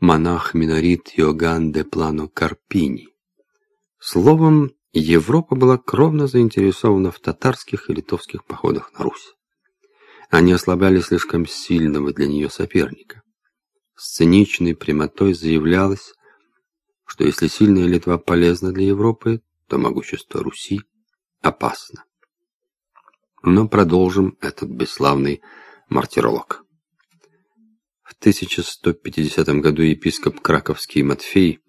монах-минорит Йоган де Плано Карпини. Словом, Европа была кровно заинтересована в татарских и литовских походах на Русь. Они ослабляли слишком сильного для нее соперника. С циничной прямотой заявлялось, что если сильная Литва полезна для Европы, то могущество Руси опасно. Но продолжим этот бесславный мартиролог. В 1150 году епископ Краковский Матфей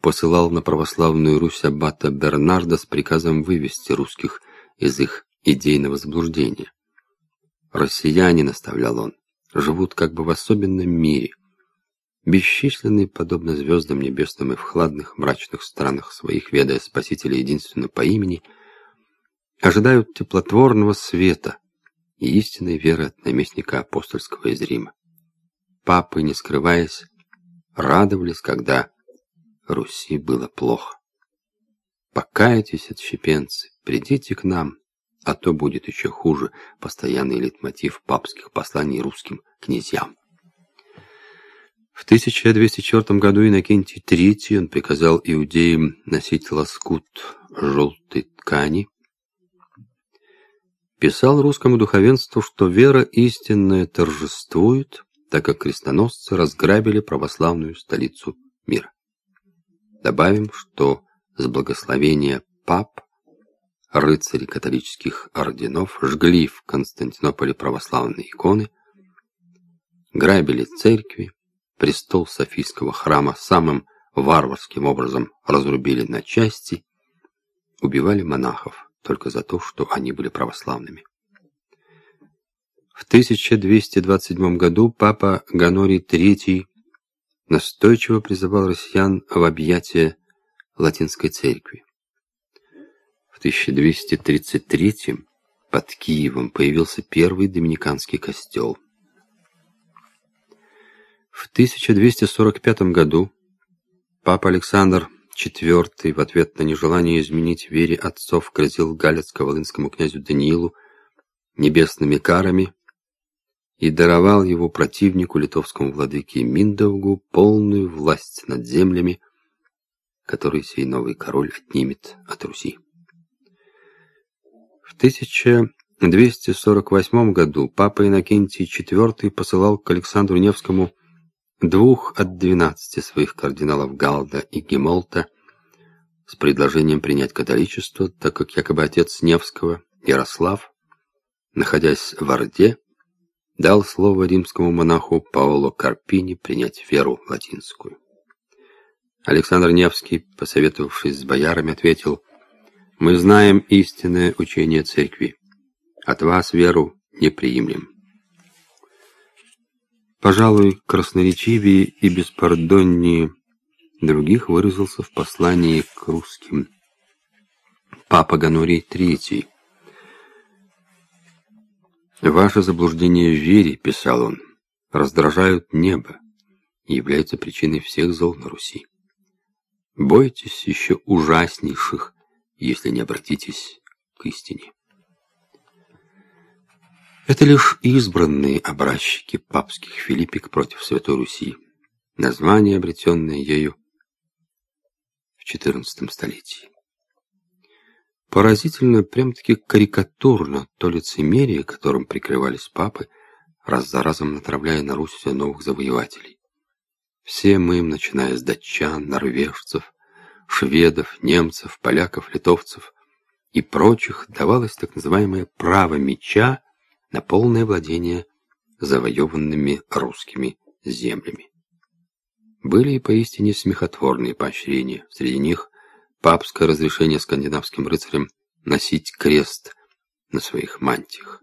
посылал на православную Русь аббата Бернарда с приказом вывести русских из их идейного заблуждения. Россияне, наставлял он, живут как бы в особенном мире, бесчисленные, подобно звездам небесным и в хладных мрачных странах своих, ведая Спасителя единственно по имени, ожидают теплотворного света и истинной веры от наместника апостольского из Рима. Папы, не скрываясь, радовались, когда Руси было плохо. «Покайтесь, отщепенцы, придите к нам, а то будет еще хуже», постоянный литмотив папских посланий русским князьям. В 1204 году Иннокентий III он приказал иудеям носить лоскут желтой ткани, писал русскому духовенству, что вера истинная торжествует, так как крестоносцы разграбили православную столицу мира. Добавим, что с благословения пап рыцари католических орденов жгли в Константинополе православные иконы, грабили церкви, престол Софийского храма самым варварским образом разрубили на части, убивали монахов только за то, что они были православными. В 1227 году папа Ганорий III настойчиво призывал россиян в объятия латинской церкви. В 1233 под Киевом появился первый доминиканский костел. В 1245 году папа Александр IV в ответ на нежелание изменить вере отцов грозил галицко-волынскому князю Даниилу небесными карами и даровал его противнику, литовскому владыке Миндовгу, полную власть над землями, которые сей новый король отнимет от Руси. В 1248 году папа Иннокентий IV посылал к Александру Невскому двух от двенадцати своих кардиналов Галда и Гемолта с предложением принять католичество, так как якобы отец Невского, Ярослав, находясь в Орде, дал слово римскому монаху Паоло Карпини принять веру латинскую. Александр Невский, посоветовавшись с боярами, ответил, «Мы знаем истинное учение церкви. От вас веру не приимлем». Пожалуй, красноречивее и беспардоннее других выразился в послании к русским Папа Ганорий III, «Ваше заблуждение в вере, — писал он, — раздражают небо и являются причиной всех зол на Руси. Бойтесь еще ужаснейших, если не обратитесь к истине». Это лишь избранные образчики папских филиппик против Святой Руси, название, обретенное ею в XIV столетии. Поразительно, прям-таки карикатурно то лицемерие, которым прикрывались папы, раз за разом натравляя на Русь все новых завоевателей. Всем им, начиная с датчан, норвежцев, шведов, немцев, поляков, литовцев и прочих, давалось так называемое «право меча» на полное владение завоеванными русскими землями. Были и поистине смехотворные поощрения, среди них папское разрешение скандинавским рыцарям носить крест на своих мантиях.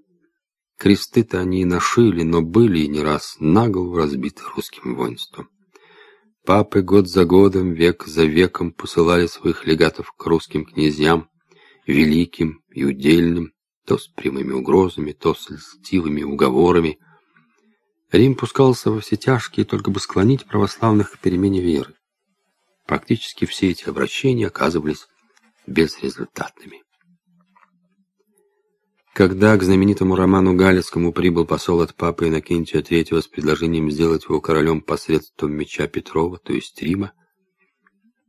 Кресты-то они и нашили, но были и не раз наголову разбиты русским воинством. Папы год за годом, век за веком посылали своих легатов к русским князьям, великим и удельным, то с прямыми угрозами, то с льстивыми уговорами. Рим пускался во все тяжкие, только бы склонить православных к перемене веры. Практически все эти обращения оказывались безрезультатными. Когда к знаменитому роману Галицкому прибыл посол от папы Иннокентия III с предложением сделать его королем посредством меча Петрова, то есть Рима,